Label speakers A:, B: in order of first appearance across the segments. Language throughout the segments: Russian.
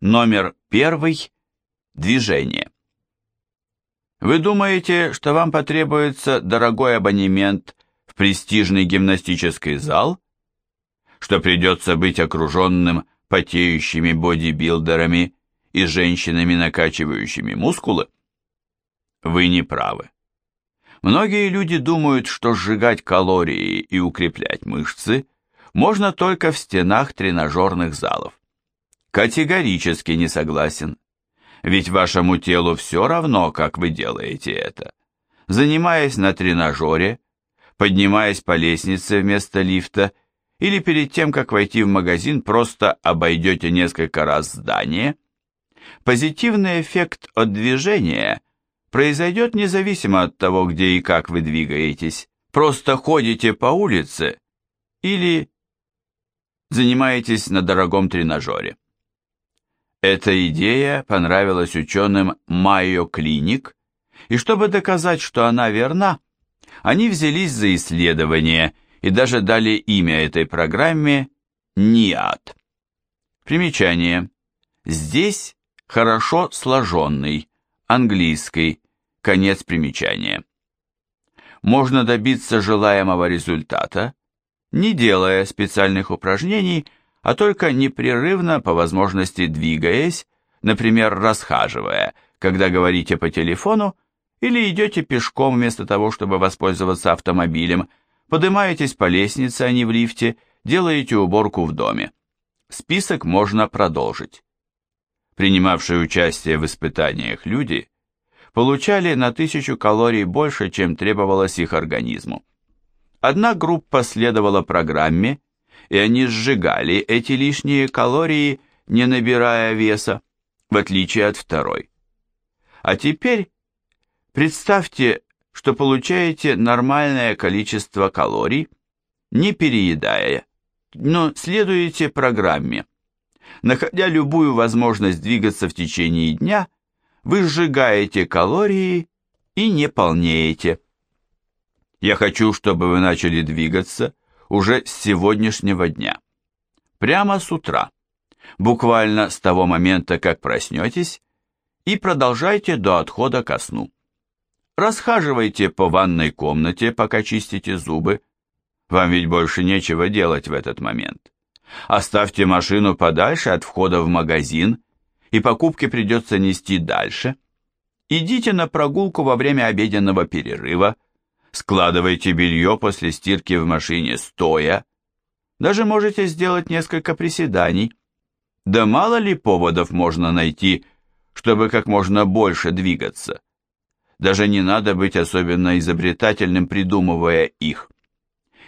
A: Номер первый. Движение. Вы думаете, что вам потребуется дорогой абонемент в престижный гимнастический зал? Что придется быть окруженным потеющими бодибилдерами и женщинами, накачивающими мускулы? Вы не правы. Многие люди думают, что сжигать калории и укреплять мышцы можно только в стенах тренажерных залов. Категорически не согласен. Ведь вашему телу все равно, как вы делаете это. Занимаясь на тренажере, поднимаясь по лестнице вместо лифта, или перед тем, как войти в магазин, просто обойдете несколько раз здание, позитивный эффект от движения произойдет независимо от того, где и как вы двигаетесь. Просто ходите по улице или занимаетесь на дорогом тренажере. Эта идея понравилась ученым Майо Клиник, и чтобы доказать, что она верна, они взялись за исследование и даже дали имя этой программе НИАД. Примечание. Здесь хорошо сложенный, английский, конец примечания. Можно добиться желаемого результата, не делая специальных упражнений, а только непрерывно, по возможности двигаясь, например, расхаживая, когда говорите по телефону, или идете пешком вместо того, чтобы воспользоваться автомобилем, поднимаетесь по лестнице, а не в лифте, делаете уборку в доме. Список можно продолжить. Принимавшие участие в испытаниях люди получали на тысячу калорий больше, чем требовалось их организму. Одна группа следовала программе, и они сжигали эти лишние калории, не набирая веса, в отличие от второй. А теперь представьте, что получаете нормальное количество калорий, не переедая, но следуете программе. Находя любую возможность двигаться в течение дня, вы сжигаете калории и не полнеете. Я хочу, чтобы вы начали двигаться уже с сегодняшнего дня. Прямо с утра, буквально с того момента, как проснетесь, и продолжайте до отхода ко сну. Расхаживайте по ванной комнате, пока чистите зубы. Вам ведь больше нечего делать в этот момент. Оставьте машину подальше от входа в магазин, и покупки придется нести дальше. Идите на прогулку во время обеденного перерыва, Складывайте белье после стирки в машине стоя. Даже можете сделать несколько приседаний. Да мало ли поводов можно найти, чтобы как можно больше двигаться. Даже не надо быть особенно изобретательным, придумывая их.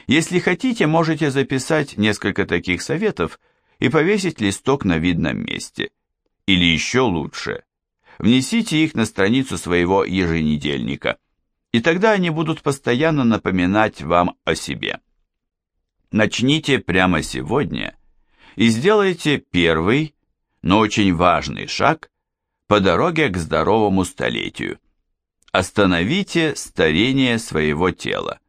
A: Если хотите, можете записать несколько таких советов и повесить листок на видном месте. Или еще лучше, внесите их на страницу своего еженедельника – и тогда они будут постоянно напоминать вам о себе. Начните прямо сегодня и сделайте первый, но очень важный шаг по дороге к здоровому столетию. Остановите старение своего тела.